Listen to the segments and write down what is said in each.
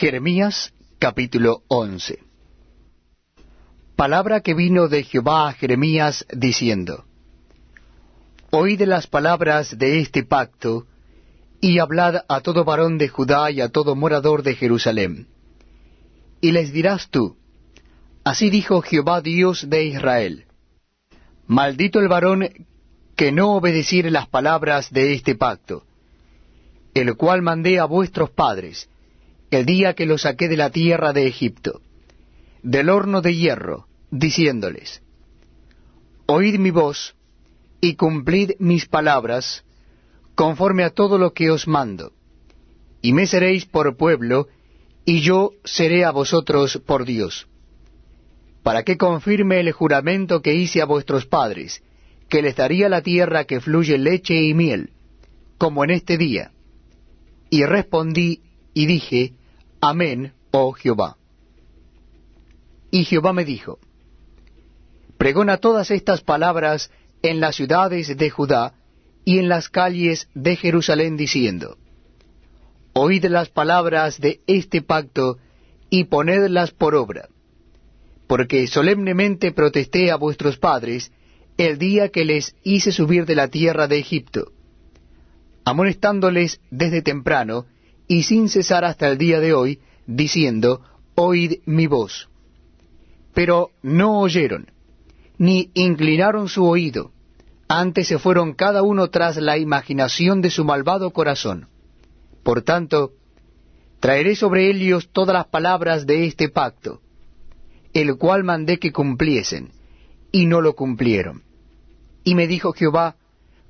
Jeremías capítulo 11 Palabra que vino de Jehová a Jeremías diciendo, Oíd las palabras de este pacto, y hablad a todo varón de Judá y a todo morador de Jerusalén. Y les dirás tú, Así dijo Jehová Dios de Israel, Maldito el varón que no obedeciere las palabras de este pacto, el cual mandé a vuestros padres, el día que los saqué de la tierra de Egipto, del horno de hierro, diciéndoles, Oíd mi voz, y cumplid mis palabras, conforme a todo lo que os mando, y me seréis por pueblo, y yo seré a vosotros por Dios, para que confirme el juramento que hice a vuestros padres, que les daría la tierra que fluye leche y miel, como en este día. Y respondí y dije, Amén, oh Jehová. Y Jehová me dijo, Pregona todas estas palabras en las ciudades de Judá y en las calles de Jerusalén, diciendo, Oíd las palabras de este pacto y ponedlas por obra, porque solemnemente protesté a vuestros padres, el día que les hice subir de la tierra de Egipto, amonestándoles desde temprano y sin cesar hasta el día de hoy, diciendo, Oíd mi voz. Pero no oyeron, ni inclinaron su oído, antes se fueron cada uno tras la imaginación de su malvado corazón. Por tanto, traeré sobre ellos todas las palabras de este pacto, el cual mandé que cumpliesen, y no lo cumplieron. Y me dijo Jehová,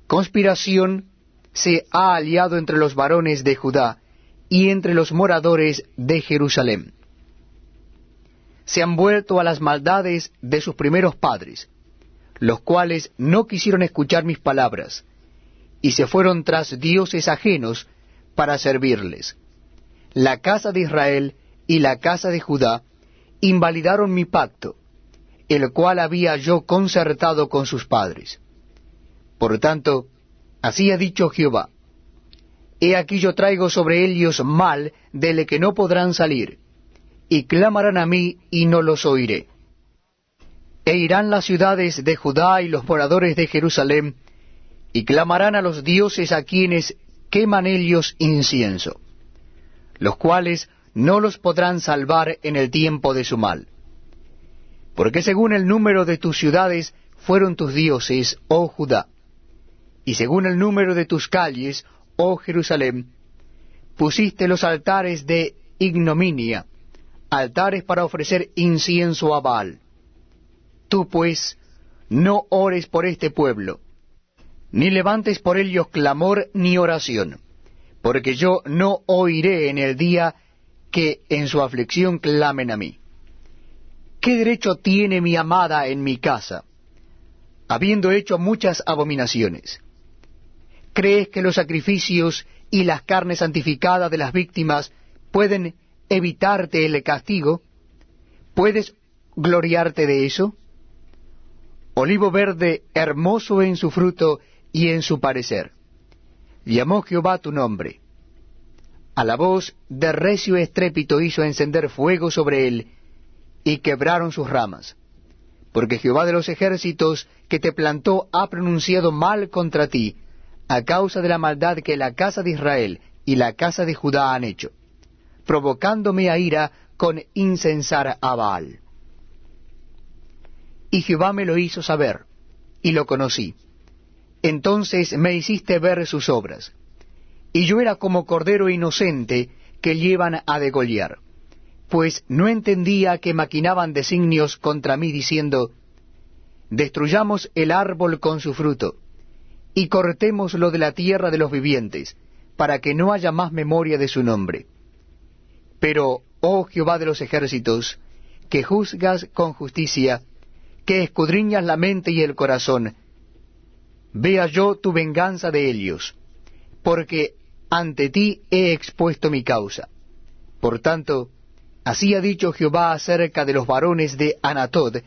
conspiración se ha aliado entre los varones de Judá y entre los moradores de Jerusalén. Se han vuelto a las maldades de sus primeros padres, los cuales no quisieron escuchar mis palabras, y se fueron tras dioses ajenos para servirles. La casa de Israel y la casa de Judá invalidaron mi pacto, el cual había yo concertado con sus padres. Por tanto, así ha dicho Jehová, He aquí yo traigo sobre ellos mal del que no podrán salir, y clamarán a mí y no los oiré. E irán las ciudades de Judá y los moradores de Jerusalén, y clamarán a los dioses a quienes queman ellos incienso, los cuales no los podrán salvar en el tiempo de su mal porque según el número de tus ciudades fueron tus dioses, oh Judá, y según el número de tus calles, oh Jerusalén, pusiste los altares de ignominia, altares para ofrecer incienso a Baal. Tú pues, no ores por este pueblo, ni levantes por ellos clamor ni oración, porque yo no oiré en el día que en su aflicción clamen a mí. ¿qué derecho tiene mi amada en mi casa, habiendo hecho muchas abominaciones? ¿Crees que los sacrificios y las carnes santificadas de las víctimas pueden evitarte el castigo? ¿Puedes gloriarte de eso? Olivo verde, hermoso en su fruto y en su parecer. Llamó Jehová tu nombre. A la voz de recio estrépito hizo encender fuego sobre él, y quebraron sus ramas. Porque Jehová de los ejércitos que te plantó ha pronunciado mal contra ti, a causa de la maldad que la casa de Israel y la casa de Judá han hecho, provocándome a ira con incensar a Baal. Y Jehová me lo hizo saber, y lo conocí. Entonces me hiciste ver sus obras. Y yo era como cordero inocente que llevan a degollar pues no entendía que maquinaban designios contra mí diciendo, Destruyamos el árbol con su fruto, y cortémoslo de la tierra de los vivientes, para que no haya más memoria de su nombre. Pero, oh Jehová de los ejércitos, que juzgas con justicia, que escudriñas la mente y el corazón, vea yo tu venganza de ellos, porque ante ti he expuesto mi causa. Por tanto, Así ha dicho Jehová acerca de los varones de Anatod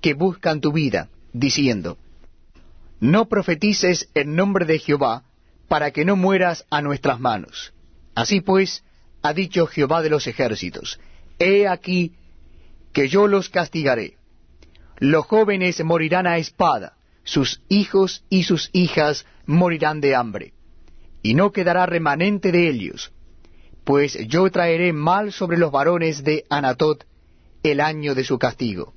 que buscan tu vida, diciendo, No profetices en nombre de Jehová, para que no mueras a nuestras manos. Así pues, ha dicho Jehová de los ejércitos, He aquí que yo los castigaré. Los jóvenes morirán a espada, sus hijos y sus hijas morirán de hambre, y no quedará remanente de ellos, pues yo traeré mal sobre los varones de Anatot el año de su castigo.